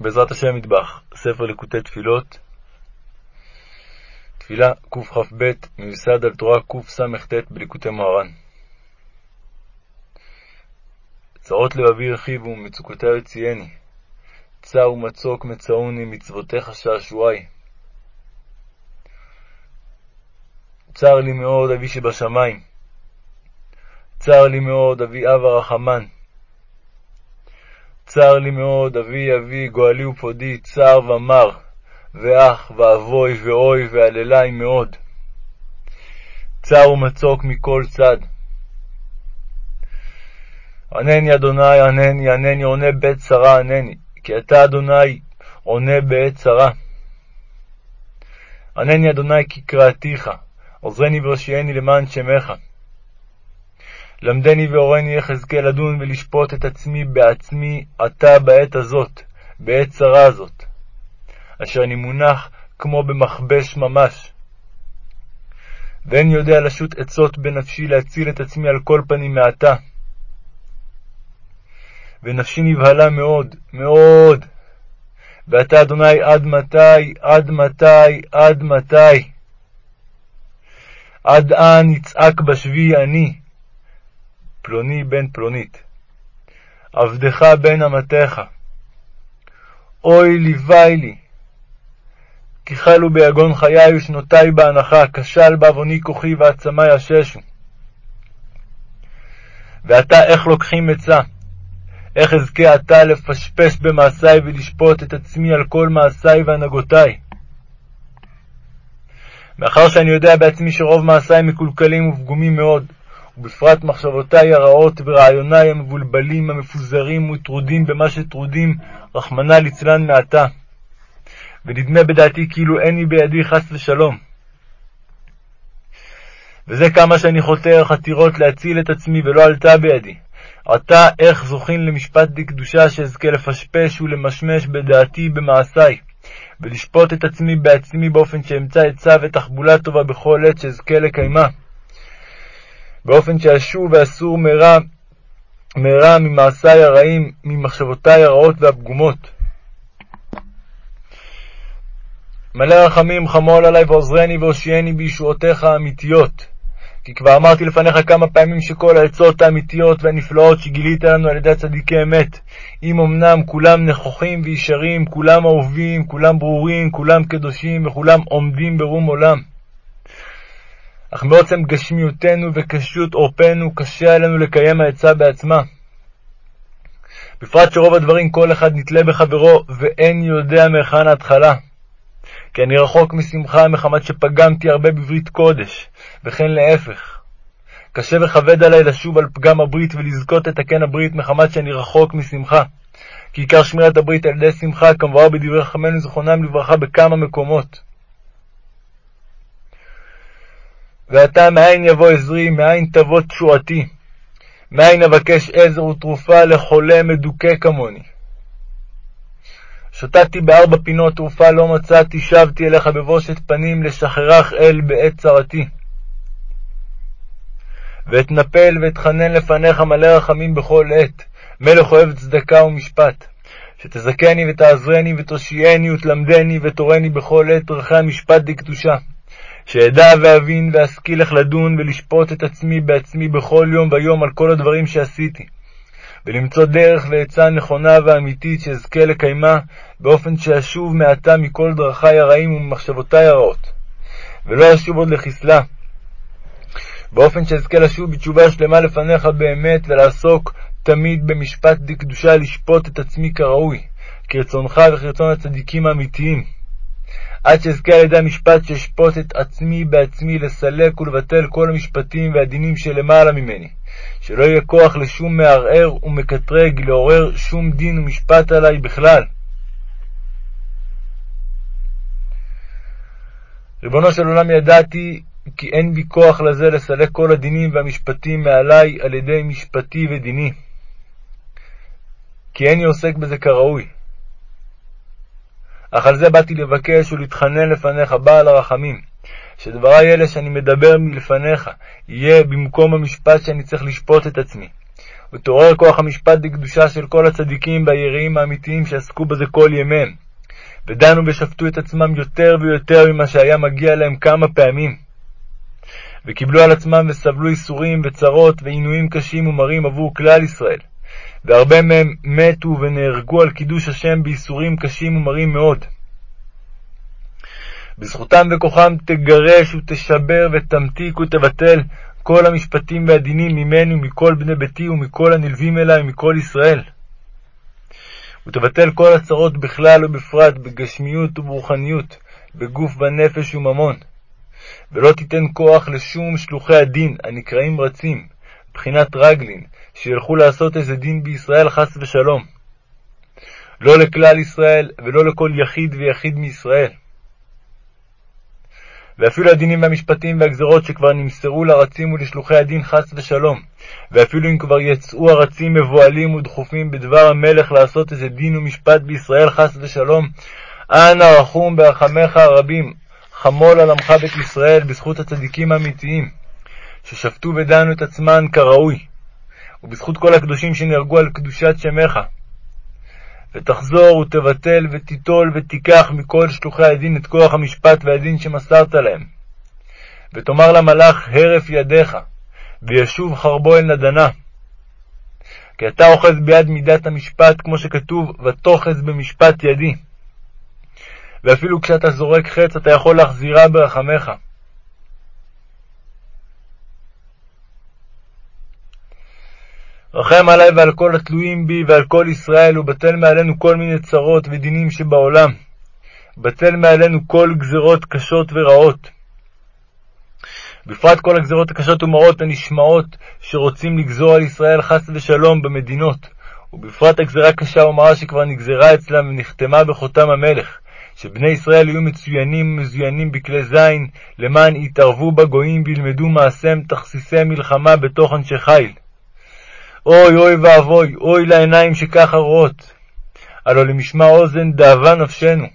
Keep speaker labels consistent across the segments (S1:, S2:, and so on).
S1: בעזרת השם מטבח, ספר ליקוטי תפילות, תפילה קכ"ב, מיוסד על תורה קס"ט בליקוטי מוהר"ן. צרות לבבי הרחיבו, מצוקותי יציאני, צר ומצוק מצאוני, מצוותיך שעשועי. צר לי מאוד אבי שבשמיים, צר לי מאוד אבי אב הרחמן, צר לי מאוד, אבי אבי, גואלי ופודי, צר ומר, ואח, ואבוי, ואוי, והללי מאוד. צר ומצוק מכל צד. ענני, אדוני, ענני, ענני, עונה בעת צרה, ענני, כי אתה, אדוני, עונה בעת צרה. ענני, אדוני, כי קראתיך, עוזרני והושיעני למען שמך. למדני והורני אזכה לדון ולשפוט את עצמי בעצמי עתה בעת הזאת, בעת צרה הזאת, אשר אני מונח כמו במכבש ממש. ואין יודע לשוט עצות בנפשי להציל את עצמי על כל פנים מעתה. ונפשי נבהלה מאוד, מאוד. ואתה, אדוני, עד מתי, עד מתי, עד מתי? עד אן יצעק בשבי אני, פלוני בן פלונית, עבדך בן אמתך. אוי לי וי לי, כי חלו ביגון חיי ושנותי באנחה, כשל בעווני כוחי ועצמי יששו. ועתה איך לוקחים עצה? איך אזכה עתה לפשפש במעשי ולשפוט את עצמי על כל מעשי והנהגותי? מאחר שאני יודע בעצמי שרוב מעשי מקולקלים ופגומים מאוד, ובפרט מחשבותי הרעות ורעיוני המבולבלים, המפוזרים וטרודים במה שטרודים, רחמנא ליצלן מעתה. ונדמה בדעתי כאילו אין לי בידי חס ושלום. וזה כמה שאני חותר חתירות להציל את עצמי, ולא עלתה בידי. עתה איך זוכין למשפט דקדושה שאזכה לפשפש ולמשמש בדעתי במעשי, ולשפוט את עצמי בעצמי באופן שאמצא עצה ותחבולה טובה בכל עת שאזכה לקיימה. באופן שאשוב ואסור מרע, מרע ממעשי הרעים, ממחשבותי הרעות והפגומות. מלא רחמים חמול עלי ועוזרני והושיעני בישועותיך האמיתיות. כי כבר אמרתי לפניך כמה פעמים שכל העצות האמיתיות והנפלאות שגילית לנו על ידי צדיקי אמת, אם אמנם כולם נכוחים וישרים, כולם אהובים, כולם ברורים, כולם קדושים וכולם עומדים ברום עולם. אך מעוצם גשמיותנו וקשיות עורפנו קשה עלינו לקיים העצה בעצמה. בפרט שרוב הדברים כל אחד נתלה בחברו, ואין יודע מהיכן ההתחלה. כי אני רחוק משמחה מחמת שפגמתי הרבה בברית קודש, וכן להפך. קשה וכבד עלי לשוב על פגם הברית ולזכות לתקן הברית מחמת שאני רחוק משמחה. כי עיקר שמירת הברית על ידי שמחה, כמבואר בדברי חכמינו זכרונם לברכה בכמה מקומות. ועתה מאין יבוא עזרי, מאין תבוא תשועתי, מאין אבקש עזר ותרופה לחולה מדוכא כמוני. שוטטתי בארבע פינות תרופה לא מצאתי, שבתי אליך בבושת פנים, לשחררך אל בעת צרתי. ואתנפל ואתחנן לפניך מלא רחמים בכל עת, מלך אוהב צדקה ומשפט. שתזכני ותעזרני ותושיעני ותלמדני ותורני בכל עת דרכי המשפט דקדושה. שאדע ואבין ואשכיל איך לדון ולשפוט את עצמי בעצמי בכל יום ויום על כל הדברים שעשיתי, ולמצוא דרך ועצה נכונה ואמיתית שאזכה לקיימה באופן שאשוב מעתה מכל דרכי הרעים וממחשבותי הרעות, ולא אשוב עוד לחסלה, באופן שאזכה לשוב בתשובה שלמה לפניך באמת ולעסוק תמיד במשפט דקדושה לשפוט את עצמי כראוי, כרצונך וכרצון הצדיקים האמיתיים. עד שאזכה על ידי המשפט שאשפוט את עצמי בעצמי לסלק ולבטל כל המשפטים והדינים שלמעלה ממני, שלא יהיה כוח לשום מערער ומקטרג לעורר שום דין ומשפט עלי בכלל. ריבונו של עולם ידעתי כי אין בי כוח לזה לסלק כל הדינים והמשפטים מעלי על ידי משפטי ודיני, כי איני עוסק בזה כראוי. אך על זה באתי לבקש ולהתחנן לפניך, בעל הרחמים, שדברי אלה שאני מדבר מלפניך, יהיה במקום המשפט שאני צריך לשפוט את עצמי, ותעורר כוח המשפט לקדושה של כל הצדיקים והיראים האמיתיים שעסקו בזה כל ימיהם, ודנו ושפטו את עצמם יותר ויותר ממה שהיה מגיע להם כמה פעמים. וקיבלו על עצמם וסבלו ייסורים וצרות ועינויים קשים ומרים עבור כלל ישראל, והרבה מהם מתו ונהרגו על קידוש השם בייסורים קשים ומרים מאוד. בזכותם וכוחם תגרש ותשבר ותמתיק ותבטל כל המשפטים והדינים ממני ומכל בני ביתי ומכל הנלווים אלי ומכל ישראל. ותבטל כל הצרות בכלל ובפרט, בגשמיות וברוחניות, בגוף ונפש וממון. ולא תיתן כוח לשום שלוחי הדין, הנקראים רצים, מבחינת רגלין, שילכו לעשות איזה דין בישראל חס ושלום. לא לכלל ישראל ולא לכל יחיד ויחיד מישראל. ואפילו הדינים והמשפטים והגזרות שכבר נמסרו לרצים ולשלוחי הדין חס ושלום, ואפילו אם כבר יצאו הרצים מבוהלים ודחופים בדבר המלך לעשות איזה דין ומשפט בישראל חס ושלום, אנא רחום ברחמך הרבים, חמול על עמך בית ישראל בזכות הצדיקים האמיתיים, ששפטו ודנו את עצמן כראוי, ובזכות כל הקדושים שנהרגו על קדושת שמך. ותחזור ותבטל ותיטול ותיקח מכל שלוחי הדין את כוח המשפט והדין שמסרת להם. ותאמר למלאך הרף ידיך, וישוב חרבו אל נדנה. כי אתה אוחז ביד מידת המשפט, כמו שכתוב, ותאחז במשפט ידי. ואפילו כשאתה זורק חץ, אתה יכול להחזירה ברחמך. רחם עלי ועל כל התלויים בי ועל כל ישראל, ובטל מעלינו כל מיני צרות ודינים שבעולם. בטל מעלינו כל גזרות קשות ורעות. בפרט כל הגזרות הקשות ומרות הנשמעות שרוצים לגזור על ישראל חס ושלום במדינות, ובפרט הגזרה קשה ומרה שכבר נגזרה אצלם ונחתמה בחותם המלך, שבני ישראל יהיו מצוינים ומזוינים בכלי זין, למען יתערבו בגויים וילמדו מעשיהם תכסיסי מלחמה בתוך אנשי חיל. אוי אוי ואבוי, אוי לעיניים שככה רואות. הלא למשמע אוזן דאבה נפשנו.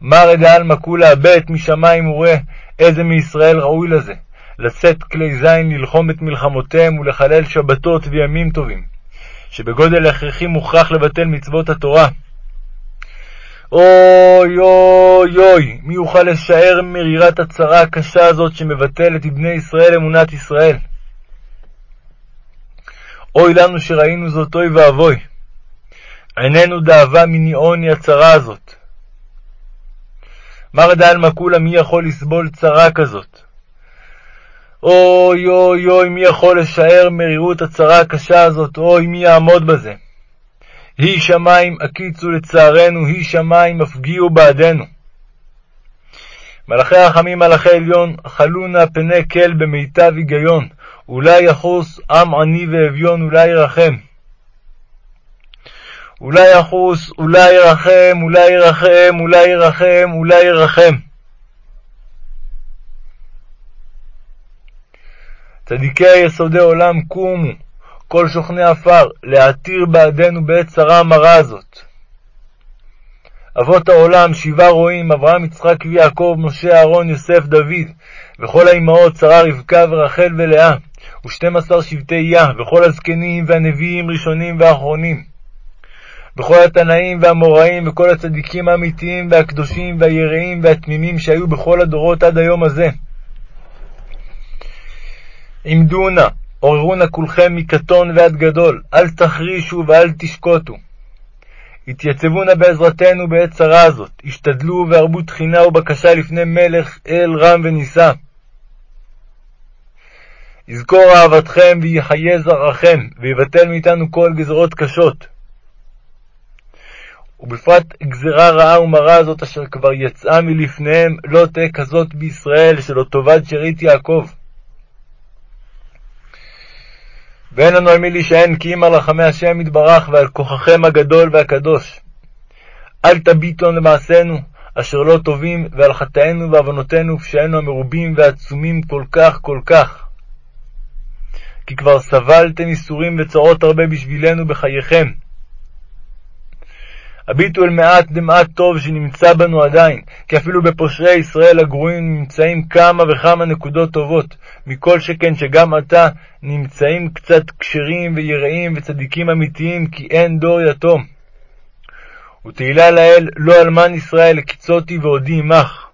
S1: מרא דעלמא כולה הבט משמיים וראה איזה מישראל ראוי לזה, לשאת כלי זין ללחום את מלחמותיהם ולחלל שבתות וימים טובים, שבגודל הכרחי מוכרח לבטל מצוות התורה. אוי אוי אוי, מי יוכל לשער מרירת הצרה הקשה הזאת שמבטלת את בני ישראל אמונת ישראל? אוי לנו שראינו זאת, אוי ואבוי. עינינו דאבה מני עוני הצרה הזאת. מר דעלמא כולה, מי יכול לסבול צרה כזאת? אוי אוי אוי, מי יכול לשער מרירות הצרה הקשה הזאת? אוי, מי יעמוד בזה? היא שמים הקיצו לצערנו, היא שמים הפגיעו בעדנו. מלאכי רחמים מלאכי עליון, חלו נא פני כל במיטב היגיון, אולי יחוס עם עני ואביון, אולי ירחם. אולי יחוס, אולי ירחם, אולי ירחם, אולי ירחם, אולי ירחם. צדיקי יסודי עולם קומו, כל שוכני עפר, להתיר בעדנו בעת צרה המרה הזאת. אבות העולם, שבעה רועים, אברהם, יצחק ויעקב, משה, אהרון, יוסף, דוד, וכל האמהות, שרה, רבקה ורחל ולאה, ושתים עשר שבטי יה, וכל הזקנים והנביאים ראשונים ואחרונים, וכל התנאים והאמוראים, וכל הצדיקים האמיתיים והקדושים והיראים והתמימים שהיו בכל הדורות עד היום הזה. עמדו נא, עוררו נא כולכם מקטון ועד גדול, אל תחרישו ואל תשקוטו. התייצבו נא בעזרתנו בעת צרה הזאת, השתדלו והרבו תחינה ובקשה לפני מלך אל רם ונישא. יזכור אהבתכם ויחיה זרעכם, ויבטל מאיתנו כל גזרות קשות. ובפרט גזרה רעה ומרה הזאת אשר כבר יצאה מלפניהם, לא תהא כזאת בישראל, שלא תאבד שארית יעקב. ואין לנו על מי להישען כי אם על רחמי השם יתברך ועל כוחכם הגדול והקדוש. אל תביטון למעשינו, אשר לא טובים, ועל חטאינו ועוונותינו ופשעינו המרובים והעצומים כל כך כל כך. כי כבר סבלתם ייסורים וצרות הרבה בשבילנו בחייכם. הביטו אל מעט דמעט טוב שנמצא בנו עדיין, כי אפילו בפושרי ישראל הגרועים נמצאים כמה וכמה נקודות טובות, מכל שכן שגם עתה נמצאים קצת כשרים ויראים וצדיקים אמיתיים, כי אין דור יתום. ותהילה לאל, לא אלמן ישראל, קצותי ועודי עמך.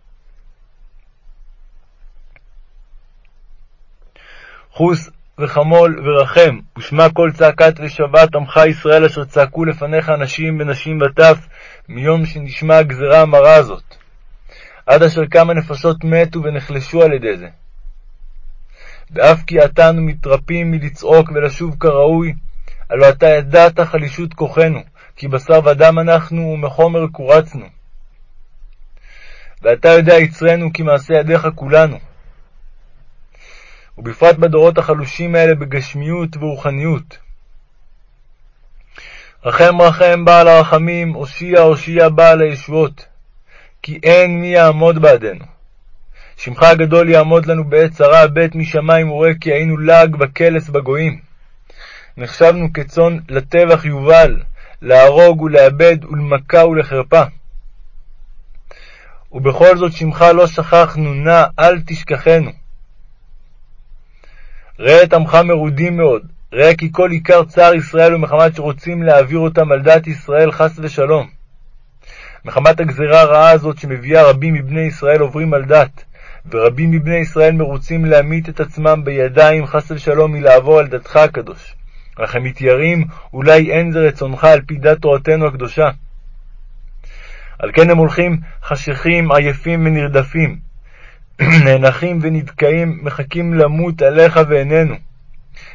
S1: חוס וחמול ורחם, ושמע כל צעקת ושבת עמך ישראל אשר צעקו לפניך אנשים ונשים וטף, מיום שנשמע הגזרה המרה הזאת, עד אשר כמה נפשות מתו ונחלשו על ידי זה. ואף כי עתנו מתרפים מלצעוק ולשוב כראוי, הלא אתה ידעת חלישות כוחנו, כי בשר ודם אנחנו ומחומר קורצנו. ואתה יודע יצרנו כי מעשה ידיך כולנו. ובפרט בדורות החלושים האלה בגשמיות ורוחניות. רחם רחם בעל הרחמים, הושיע הושיע בעל הישועות, כי אין מי יעמוד בעדנו. שמך הגדול יעמוד לנו בעת צרה, בית משמיים וראה כי היינו לעג וקלס בגויים. נחשבנו כצאן לטבח יובל, להרוג ולאבד ולמכה ולחרפה. ובכל זאת שמך לא שכחנו, נא אל תשכחנו. ראה את עמך מרודים מאוד, ראה כי כל עיקר צער ישראל הוא מחמת שרוצים להעביר אותם על דת ישראל חס ושלום. מחמת הגזרה הרעה הזאת שמביאה רבים מבני ישראל עוברים על דת, ורבים מבני ישראל מרוצים להמית את עצמם בידיים חס ושלום מלעבור על דתך הקדוש. אך הם מתיירים, אולי אין זה רצונך על פי דת תורתנו הקדושה. על כן הם הולכים חשכים, עייפים ונרדפים, נאנחים ונדכאים, מחכים למות עליך ועינינו.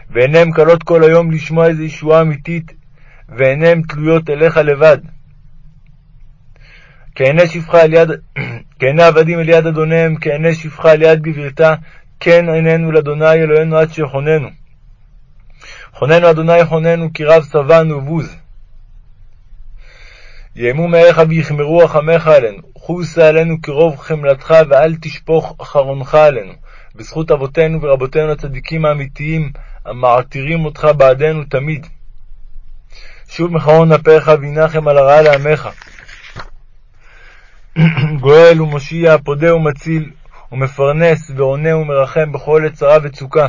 S1: ועיניהם כלות כל היום לשמוע איזו ישועה אמיתית, ועיניהם תלויות אליך לבד. כעיני שפחה על יד, כעיני עבדים על יד אדוניהם, כעיני שפחה על יד גבירתה, כן עינינו לאדוני אלוהינו עד שיחוננו. חוננו אדוני חוננו, כי רב שבענו ובוז. יאמו מעיך ויכמרו רחמך עלינו, חוסה עלינו כרוב חמלתך, ואל תשפוך אחרונך עלינו, בזכות אבותינו ורבותינו הצדיקים האמיתיים, המעתירים אותך בעדנו תמיד. שוב מחרון אפיך, וינחם על הרעה לעמך. גואל ומושיע, פודה ומציל, ומפרנס, ועונה ומרחם בכל עת צרה וצוקה.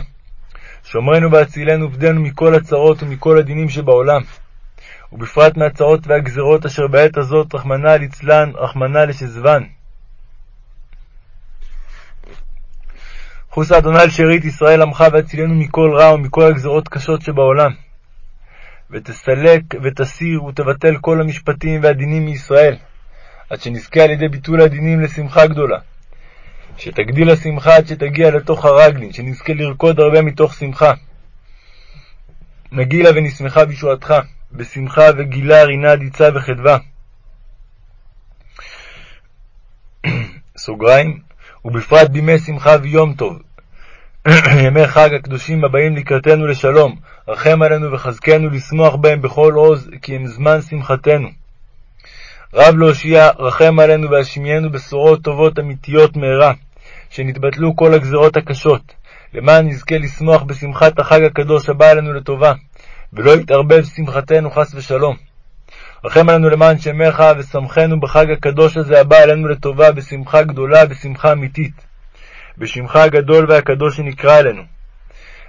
S1: שומרנו והצילנו ופדנו מכל הצרות ומכל הדינים שבעולם. ובפרט מהצרות והגזרות אשר בעת הזאת, רחמנא ליצלן, רחמנא לשזבן. חוסה אדוני על שארית ישראל עמך והצילנו מכל רע ומכל הגזרות קשות שבעולם. ותסלק ותסיר ותבטל כל המשפטים והדינים מישראל, עד שנזכה על ידי ביטול הדינים לשמחה גדולה. שתגדיל השמחה עד שתגיע לתוך הרגלין, שנזכה לרקוד הרבה מתוך שמחה. נגילה ונשמחה בישועתך. בשמחה וגילה, רינה, דיצה וחדווה. סוגריים, ובפרט בימי שמחה ויום טוב, ימי חג הקדושים הבאים לקראתנו לשלום, רחם עלינו וחזקנו לשמוח בהם בכל עוז, כי הם זמן שמחתנו. רב להושיע, רחם עלינו והשמיענו בשורות טובות אמיתיות מהרה, שנתבטלו כל הגזרות הקשות, למען נזכה לשמוח בשמחת החג הקדוש הבא עלינו לטובה. ולא יתערבב שמחתנו חס ושלום. רחם עלינו למען שמך, ושמחנו בחג הקדוש הזה הבא עלינו לטובה, בשמחה גדולה, בשמחה אמיתית. בשמך הגדול והקדוש שנקרא אלינו.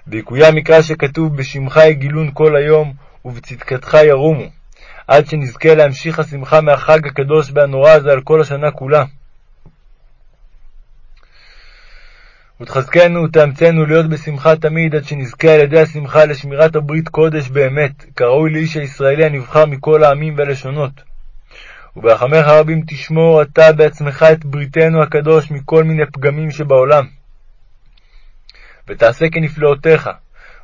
S1: ויקוים מקרא שכתוב, בשמך יגילון כל היום, ובצדקתך ירומו, עד שנזכה להמשיך השמחה מהחג הקדוש והנורא הזה על כל השנה כולה. ותחזקנו ותאמצנו להיות בשמחה תמיד, עד שנזכה על ידי השמחה לשמירת הברית קודש באמת, כראוי לאיש הישראלי הנבחר מכל העמים והלשונות. וברחמך רבים תשמור אתה בעצמך את בריתנו הקדוש מכל מיני פגמים שבעולם. ותעשה כנפלאותיך,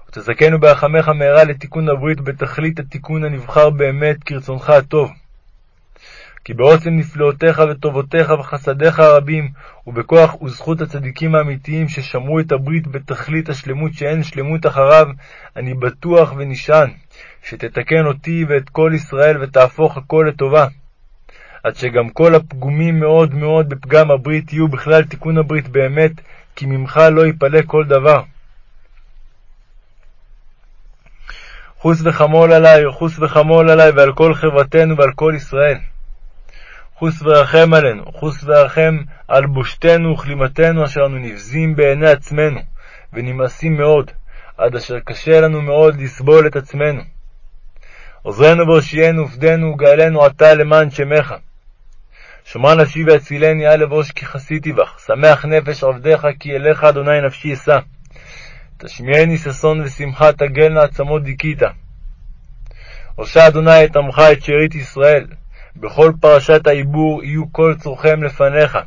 S1: ותזכנו ברחמך מהרה לתיקון הברית בתכלית התיקון הנבחר באמת כרצונך הטוב. כי בעוצם נפלאותיך וטובותיך וחסדיך הרבים, ובכוח וזכות הצדיקים האמיתיים ששמרו את הברית בתכלית השלמות שאין שלמות אחריו, אני בטוח ונשען, שתתקן אותי ואת כל ישראל ותהפוך הכל לטובה. עד שגם כל הפגומים מאוד מאוד בפגם הברית יהיו בכלל תיקון הברית באמת, כי ממך לא יפלא כל דבר. חוס וחמול עלי, חוס וחמול עלי ועל כל חברתנו ועל כל ישראל. חוס ורחם עלינו, חוס ורחם על בושתנו וכלימתנו אשר אנו נבזים בעיני עצמנו, ונמאסים מאוד, עד אשר קשה לנו מאוד לסבול את עצמנו. עוזרנו והושיענו ופדנו וגאלנו עתה למען שמך. שמרה נפשי והצילני, אל אבוש כי חסיתי בך, שמח נפש עבדיך, כי אליך אדוני נפשי אשא. תשמיעני ששון ושמחה, תגלנה עצמות דיכית. הושע אדוני את עמך, את שארית ישראל, בכל פרשת העיבור יהיו כל צורכיהם לפניך.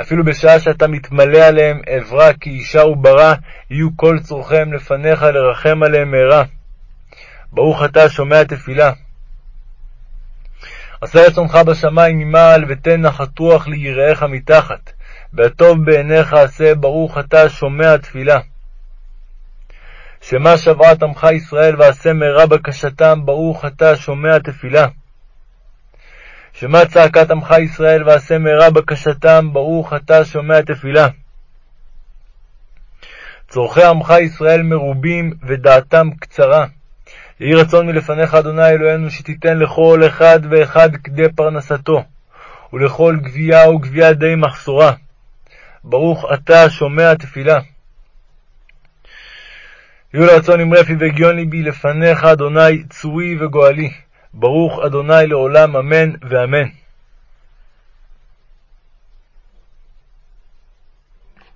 S1: אפילו בשעה שאתה מתמלא עליהם עברה כי אישה וברא, יהיו כל צורכיהם לפניך לרחם עליהם מהרה. ברוך אתה שומע תפילה. עשה רצונך בשמיים ממעל, ותן נחת רוח ליראיך מתחת. והטוב בעיניך עשה, ברוך אתה שומע תפילה. שמע שבעת עמך ישראל, ועשה מהרה בקשתם, ברוך אתה שומע תפילה. שמע צעקת עמך ישראל, ועשה מהרה בקשתם, ברוך אתה שומע תפילה. צורכי עמך ישראל מרובים, ודעתם קצרה. יהי רצון מלפניך, אדוני אלוהינו, שתיתן לכל אחד ואחד כדי פרנסתו, ולכל גבייה וגבייה די מחסורה. ברוך אתה שומע תפילה. יהיו לרצון עם רפי והגיון ליבי לפניך, אדוני, צורי וגואלי. ברוך אדוני לעולם, אמן ואמן.